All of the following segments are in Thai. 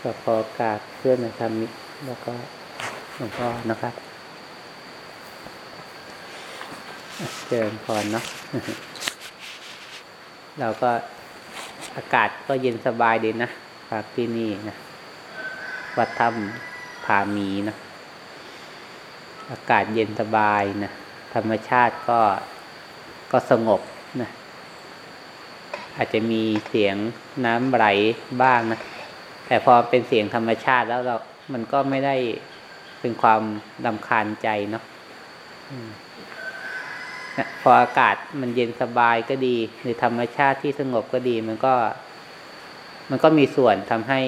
ก็ขอโอกาสเพื่อนธรรมิแล้วก็หลวงพ่อนะครับเจริญพรเนาะเราก็อากาศก็เย็นสบายดีนะพักที่นี่นะวัดธรรมผาหมีนะอากาศเย็นสบายนะธรรมชาติก็ก็สงบนะ อาจจะมีเสียงน้ำไหลบ้างนะแต่พอเป็นเสียงธรรมชาติแล้วเรา มันก็ไม่ได้เป็นความดำคาญใจเนาะพออากาศมันเย็นสบายก็ดี หรือธรรมชาติที่สงบก็ดี มันก็ มันก็มีส่วนทำให้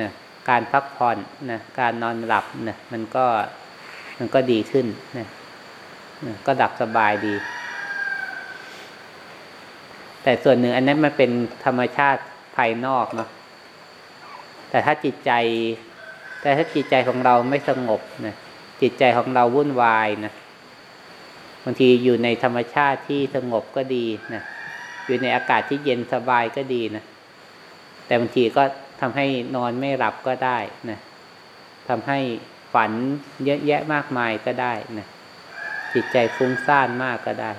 นะการพักผ่อนนะการนอนหลับนะมันก็มันก็ดีขึ้นนะนะก็ดับสบายดี แต่ส่วนหนึ่งอันนั้นมันเป็นธรรมชาติภายนอกเนาะแต่ถ้าจิตใจ แต่ถ้าจิตใจของเราไม่สงบนะจิตใจของเราวุ่นวายนะบางทีอยู่ในธรรมชาติที่สงบก็ดีนะอยู่ในอากาศที่เย็นสบายก็ดีนะแต่บางทีก็ทำให้นอนไม่หลับก็ได้นะทำให้ฝันเยอะแยะมากมายก็ได้นะจิตใจฟุ้งซ่านมากก็ได้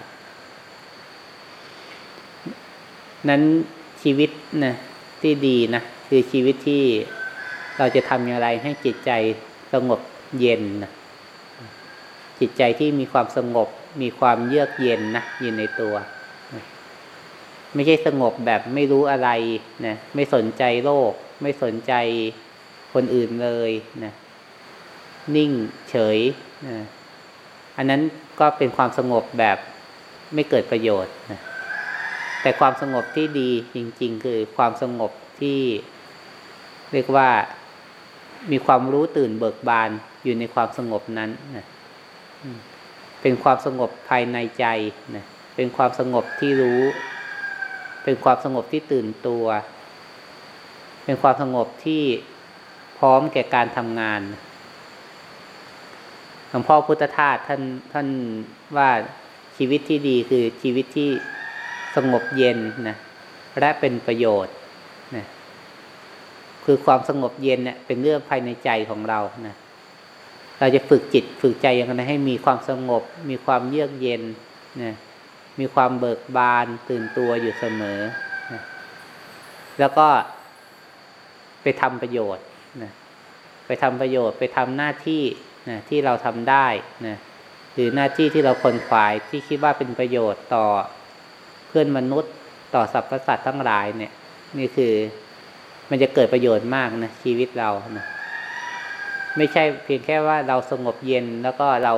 นั้นชีวิตนะที่ดีนะคือชีวิตที่เราจะทำอย่างไรให้จิตใจสงบเย็นนะจิตใจที่มีความสงบมีความเยือกเย็นนะอยู่ในตัว ไม่ใช่สงบแบบไม่รู้อะไรนะไม่สนใจโลก ไม่สนใจคนอื่นเลยนะนิ่งเฉยนะอันนั้นก็เป็นความสงบแบบไม่เกิดประโยชน์นะ แต่ความสงบที่ดีจริง ๆ คือความสงบที่เรียกว่ามีความรู้ตื่นเบิกบานอยู่ในความสงบนั้นนะเป็นความสงบภายในใจนะเป็นความสงบที่รู้ เป็นความสงบที่ตื่นตัว เป็นความสงบที่พร้อมแก่การทำงานหลวงพ่อพุทธทาสท่านท่านว่าชีวิตที่ดีคือชีวิตที่ สงบเย็นนะและเป็นประโยชน์นะคือความสงบเย็นเนี่ยเป็นเรื่องภายในใจของเรานะเราจะฝึกจิตฝึกใจอย่างไรให้มีความสงบ มีความเยือกเย็นนะมีความเบิกบานตื่นตัวอยู่เสมอนะแล้วก็ไปทำประโยชน์นะไปทำประโยชน์ไปทำหน้าที่นะที่เราทำได้นะหรือหน้าที่ที่เราคนขวายที่คิดว่าเป็นประโยชน์ต่อ เพื่อนมนุษย์ต่อสรรพสัตว์ทั้งหลายเนี่ย นี่คือมันจะเกิดประโยชน์มากนะชีวิตเรานะไม่ใช่เพียงแค่ว่าเราสงบเย็นแล้วก็เรา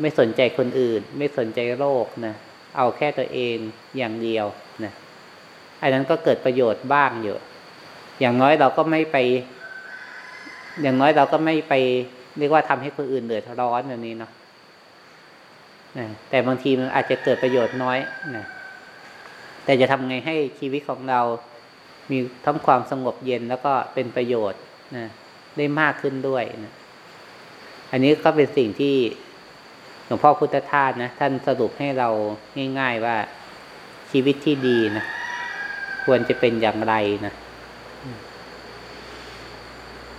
ไม่สนใจคนอื่น ไม่สนใจโลกนะเอาแค่ตัวเองอย่างเดียวนะอันนั้นก็เกิดประโยชน์บ้างอยู่อย่างน้อยเราก็ไม่ไป อย่างน้อยเราก็ไม่ไปเรียกว่าทำให้คนอื่นเดือดร้อนแบบนี้เนาะ นะแต่บางทีมันอาจจะเกิดประโยชน์น้อยนะแต่จะทำไงให้ชีวิตของเรามีทั้งความสงบเย็นแล้วก็เป็นประโยชน์นะได้มากขึ้นด้วยนะอันนี้ก็เป็นสิ่งที่หลวงพ่อพุทธทาสนะท่านสรุปให้เราง่าย ๆว่าชีวิตที่ดีนะควรจะเป็นอย่างไรนะ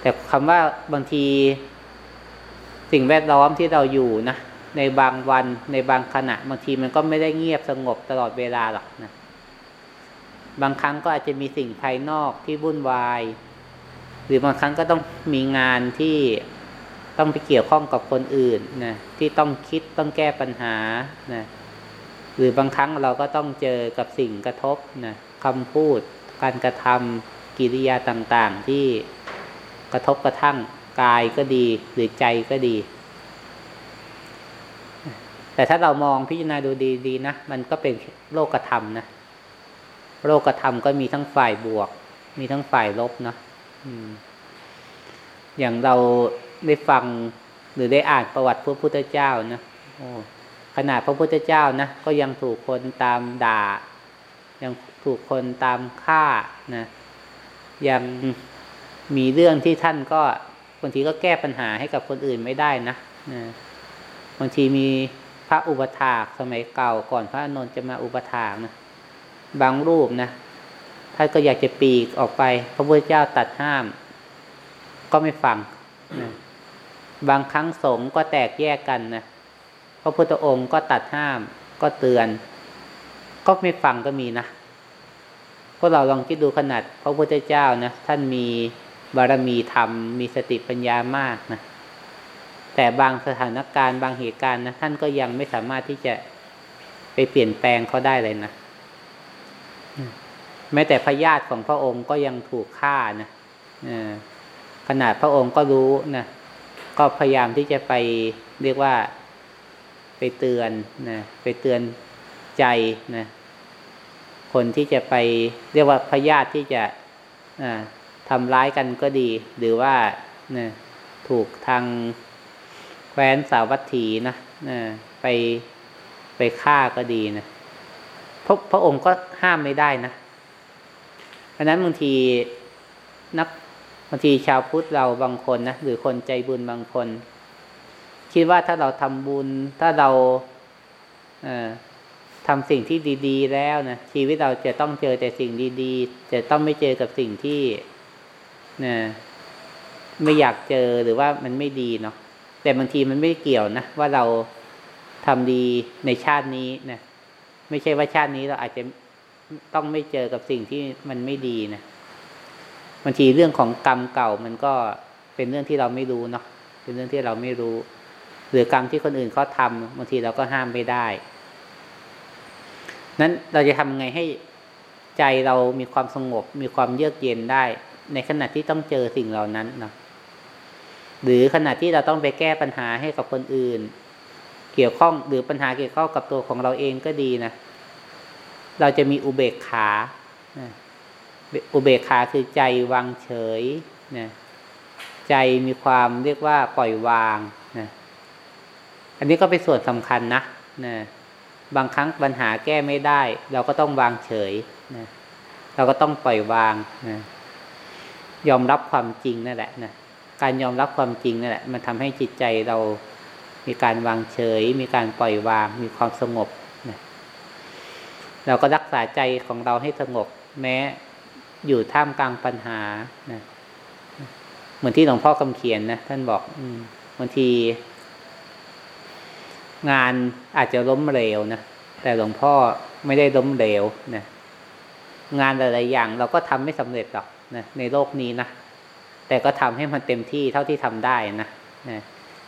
แต่คำว่าบางทีสิ่งแวดล้อมที่เราอยู่นะ ในบางวันในบางขณะบางทีมันก็ไม่ได้เงียบสงบตลอดเวลาหรอกนะบางครั้งก็อาจจะมีสิ่งภายนอกที่วุ่นวาย หรือบางครั้งก็ต้องมีงานที่ต้องไปเกี่ยวข้องกับคนอื่นนะที่ต้องคิดต้องแก้ปัญหานะหรือบางครั้งเราก็ต้องเจอกับสิ่งกระทบนะคำพูด การกระทำกิริยาต่างๆ ที่กระทบกระทั่งกายก็ดี หรือใจก็ดี แต่ถ้าเรามองพิจารณาดูดีๆนะมันก็เป็นโลกธรรมนะโลกธรรมก็มีทั้งฝ่ายบวก มีทั้งฝ่ายลบเนาะอย่างเราได้ฟังหรือได้อ่านประวัติพระพุทธเจ้านะโอ้ขนาดพระพุทธเจ้านะก็ยังถูกคนตามด่า ยังถูกคนตามฆ่านะยังมีเรื่องที่ท่านก็บางทีก็แก้ปัญหาให้กับคนอื่นไม่ได้นะนะบางทีมี พระอุปถากสมัยเก่าก่อนพระอนุนจะมาอุปถากนะบางรูปนะท่านก็อยากจะปีกออกไป พระพุทธเจ้าตัดห้าม ก็ไม่ฟังนะบางครั้งสงฆ์ก็แตกแยกกันนะพระพุทธองค์ก็ตัดห้าม ก็เตือน ก็ไม่ฟังก็มีนะพวกเราลองคิดดูขนาด พระพุทธเจ้านะท่านมีบารมีธรรม มีสติปัญญามากนะ แต่บางสถานการณ์บางเหตุการณ์นะท่านก็ยังไม่สามารถที่จะไปเปลี่ยนแปลงเขาได้เลยนะแม้แต่พญาติของพระองค์ก็ยังถูกฆ่านะขนาดพระองค์ก็รู้นะก็พยายามที่จะไปเรียกว่าไปเตือนนะไปเตือนใจนะคนที่จะไปเรียกว่าพญาติที่จะทำร้ายกันก็ดี หรือว่านะถูกทาง แคว้นสาวัตถีนะไปไปฆ่าก็ดีนะพระพระองค์ก็ห้ามไม่ได้นะเพราะนั้นบางทีนักบางทีชาวพุทธเราบางคนนะหรือคนใจบุญบางคน คิดว่าถ้าเราทำบุญ ถ้าเราเทำสิ่งที่ดี ๆ แล้วนะชีวิตเราจะต้องเจอแต่สิ่งดีๆ จะต้องไม่เจอกับสิ่งที่นะไม่อยากเจอหรือว่ามันไม่ดีเนาะ แต่บางทีมันไม่เกี่ยวนะว่าเราทำดีในชาตินี้นะไม่ใช่ว่าชาตินี้เราอาจจะต้องไม่เจอกับสิ่งที่มันไม่ดีนะบางทีเรื่องของกรรมเก่ามันก็เป็นเรื่องที่เราไม่รู้เนาะเป็นเรื่องที่เราไม่รู้ หรือกรรมที่คนอื่นเขาทาบางทีเราก็ห้ามไม่ได้ นั้นเราจะทำไงให้ใจเรามีความสงบ มีความเยือกเย็นได้ ในขณะที่ต้องเจอสิ่งเหล่านั้นเนาะ หรือขณะที่เราต้องไปแก้ปัญหาให้กับคนอื่น เกี่ยวข้องหรือปัญหาเกี่ยวข้องกับตัวของเราเองก็ดีนะ เราจะมีอุเบกขาอุเบกขาคือใจวางเฉยนะใจมีความเรียกว่าปล่อยวางนะอันนี้ก็เป็นส่วนสำคัญนะนะบางครั้งปัญหาแก้ไม่ได้ เราก็ต้องวางเฉยนะเราก็ต้องปล่อยวางนะยอมรับความจริงนั่นแหละนะ การยอมรับความจริงนั่นแหละมันทำให้จิตใจเรามีการวางเฉย มีการปล่อยวาง มีความสงบนะเราก็รักษาใจของเราให้สงบ แม้อยู่ท่ามกลางปัญหานะเหมือนที่หลวงพ่อคำเขียนนะท่านบอกบางที งานอาจจะล้มเหลวนะแต่หลวงพ่อไม่ได้ล้มเหลวนะงานหลายๆอย่างเราก็ทำไม่สำเร็จหรอกนะในโลกนี้นะ แต่ก็ทำให้มันเต็มที่เท่าที่ทำได้นะนะ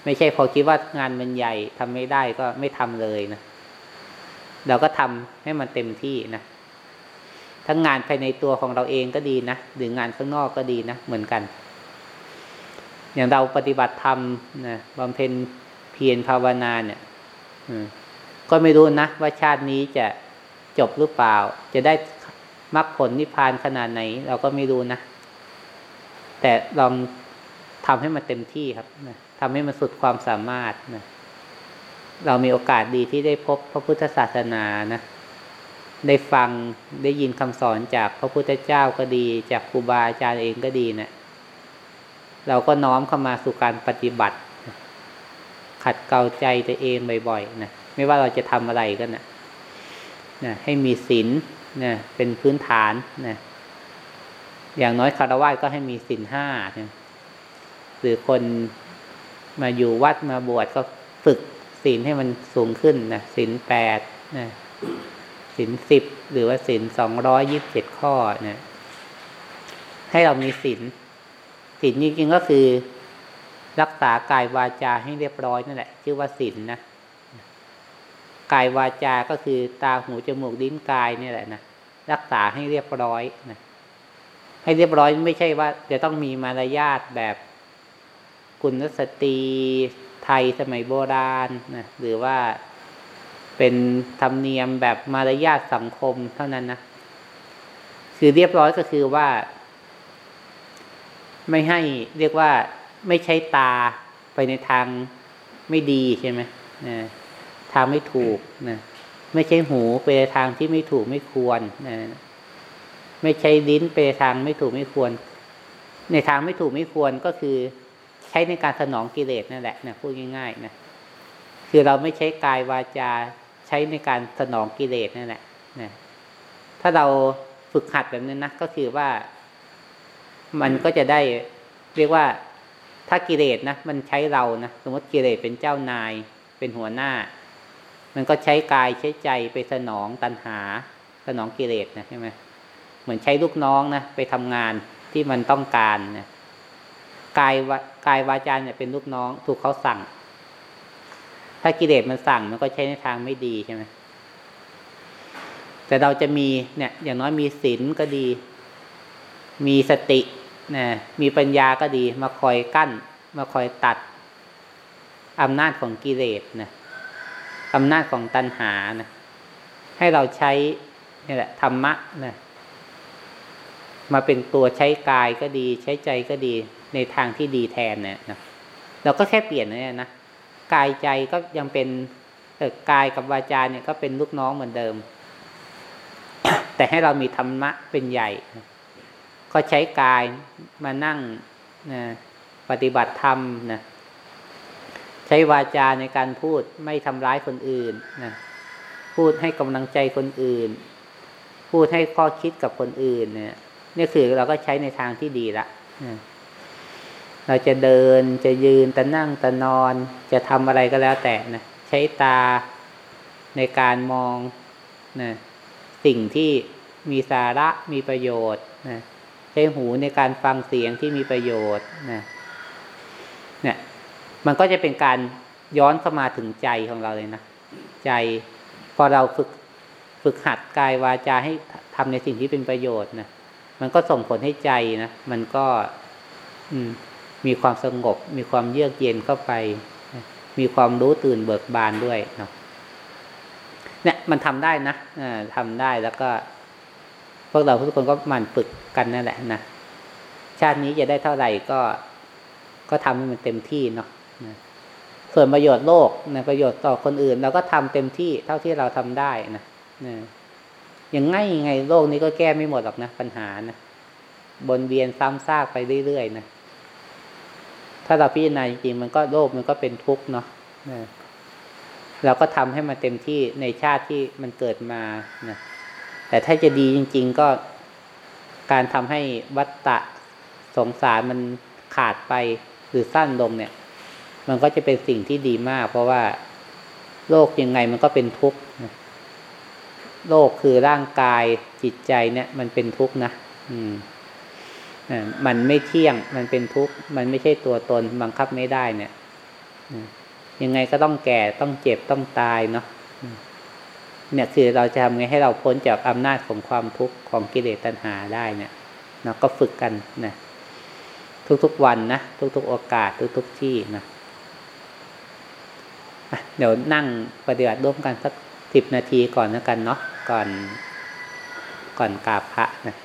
ไม่ใช่พอคิดว่างานมันใหญ่ทำไม่ได้ก็ไม่ทำเลยนะเราก็ทำให้มันเต็มที่นะทั้งงานภายในตัวของเราเองก็ดีนะหรืองานข้างนอกก็ดีนะเหมือนกัน อย่างเราปฏิบัติธรรมนะบำเพ็ญเพียรภาวนาเนี่ยก็ไม่รู้นะว่าชาตินี้จะจบหรือเปล่า จะได้มรรคผลนิพพานขนาดไหน เราก็ไม่รู้นะ แต่ลองทำให้มันเต็มที่ครับนะทำให้มันสุดความสามารถนะเรามีโอกาสดีที่ได้พบพระพุทธศาสนานะได้ฟังได้ยินคำสอนจากพระพุทธเจ้าก็ดี จากครูบาอาจารย์เองก็ดีเนะี่ยเราก็น้อมเข้ามาสู่การปฏิบัติ ขัดเกลาใจตัวเองบ่อยๆนะไม่ว่าเราจะทำอะไรก็นะนะให้มีศีลนะเป็นพื้นฐานนะ อย่างน้อยคารวะก็ให้มีศีลห้านะหรือคนมาอยู่วัดมาบวชก็ฝึกศีลให้มันสูงขึ้นนะศีลแปดนะศีลสิบหรือว่าศีลสองร้อยยิบเจ็ดข้อนะให้เรามีศีลศีลจริงๆก็คือ รักษากายวาจาให้เรียบร้อยนั่นแหละ ชื่อว่าศีลนนะกายวาจาก็คือตาหูจมูกลิ้นกายนี่แหละนะรักษาให้เรียบร้อยนะ ให้เรียบร้อยไม่ใช่ว่า จะต้องมีมารยาทแบบกุลสตรีไทยสมัยโบราณนะหรือว่าเป็นธรรมเนียมแบบมารยาทสังคมเท่านั้นนะคือเรียบร้อยก็คือว่า ไม่ให้เรียกว่าไม่ใช้ตาไปในทางไม่ดีใช่ไหมนะทางไม่ถูกนะไม่ใช่หูไปในทางที่ไม่ถูกไม่ควรนะ ไม่ใช้ลิ้นไปทางไม่ถูกไม่ควร ในทางไม่ถูกไม่ควรก็คือใช้ในการสนองกิเลสนั่นแหละนะพูดง่ายๆนะคือเราไม่ใช้กายวาจาใช้ในการสนองกิเลสนั่นแหละนะถ้าเราฝึกหัดแบบนี้นะก็คือว่า มันก็จะได้เรียกว่าถ้ากิเลสนะมันใช้เรานะสมมติกิเลสเป็นเจ้านาย เป็นหัวหน้า มันก็ใช้กายใช้ใจไปสนองตัณหา สนองกิเลสนะใช่ไหม มือนใช้ลูกน้องนะไปทำงานที่มันต้องการนะกายวกายวาจาเนี่ยเป็นลูกน้อง ถูกเขาสั่ง ถ้ากิเลสมันสั่งมันก็ใช้ในทางไม่ดีใช่ไหมแต่เราจะมีเนี่ย อย่างน้อยมีศีลก็ดี มีสตินะมีปัญญาก็ดี มาคอยกั้น มาคอยตัดอำนาจของกิเลสนะอำนาจของตัณหานะให้เราใช้นี่แหละธรรมะนะ มาเป็นตัวใช้กายก็ดี ใช้ใจก็ดีในทางที่ดีแทนเนี่ยนะเราก็แค่เปลี่ยนนี่นะกายใจก็ยังเป็นกายกับวาจาเนี่ยก็เป็นลูกน้องเหมือนเดิม แต่ให้เรามีธรรมะเป็นใหญ่ ก็ใช้กายมานั่งนะปฏิบัติธรรมนะใช้วาจาในการพูดไม่ทำร้ายคนอื่นนะพูดให้กำลังใจคนอื่น พูดให้ข้อคิดกับคนอื่นเนี่ย นี่คือเราก็ใช้ในทางที่ดีละเราจะเดินจะยืนจะนั่งจะนอน จะทำอะไรก็แล้วแต่นะใช้ตาในการมองนะสิ่งที่มีสาระมีประโยชน์นะใช้หูในการฟังเสียงที่มีประโยชน์นะเนี่ย มันก็จะเป็นการย้อนเข้ามาถึงใจของเราเลยนะใจพอเราฝึกฝึกหัดกายวาจาให้ทำในสิ่งที่เป็นประโยชน์นะ มันก็ส่งผลให้ใจนะมันก็มีความสงบ มีความเยือกเย็นเข้าไป มีความรู้ตื่นเบิกบานด้วยเนาะเนี่ยมันทำได้นะอ่าทำได้แล้วก็พวกเราทุกคนก็หมั่นฝึกกันนั่นแหละนะชาตินี้จะได้เท่าไหร่ก็ก็ทำให้มันเต็มที่เนาะส่วนประโยชน์โลกนะประโยชน์ต่อคนอื่น เราก็ทำเต็มที่เท่าที่เราทำได้นะนะ อย่างง่ายยังไงโลกนี้ก็แก้ไม่หมดหรอกนะปัญหานะบนเวียนซ้ำซากไปเรื่อยๆนะถ้าเราพิจารณาจริงๆมันก็โลกมันก็เป็นทุกข์เนาะเราก็ทำให้มันเต็มที่ในชาติที่มันเกิดมานะแต่ถ้าจะดีจริง ๆ ก็การทำให้วัตตะสงสารมันขาดไปหรือสั้นลงเนี่ย มันก็จะเป็นสิ่งที่ดีมาก เพราะว่าโลกยังไงมันก็เป็นทุกข์ โลกคือร่างกายจิตใจเนี่ย มันเป็นทุกข์นะอืมมันไม่เที่ยงมันเป็นทุกข์มันไม่ใช่ตัวตนบังคับไม่ได้เนี่ยยังไงก็ต้องแก่ต้องเจ็บต้องตายเนาะเนี่ยคือเราจะทำไงให้เราพ้นจากอำนาจของความทุกข์ของกิเลสตัณหาได้เนี่ยเราก็ฝึกกันนะทุกๆวันนะทุกๆโอกาสทุกๆที่นะเดี๋ยวนั่งปฏิบัติร่วมกันสัก สิบนาทีก่อนแล้วกันเนาะก่อนก่อนกราบพระนะ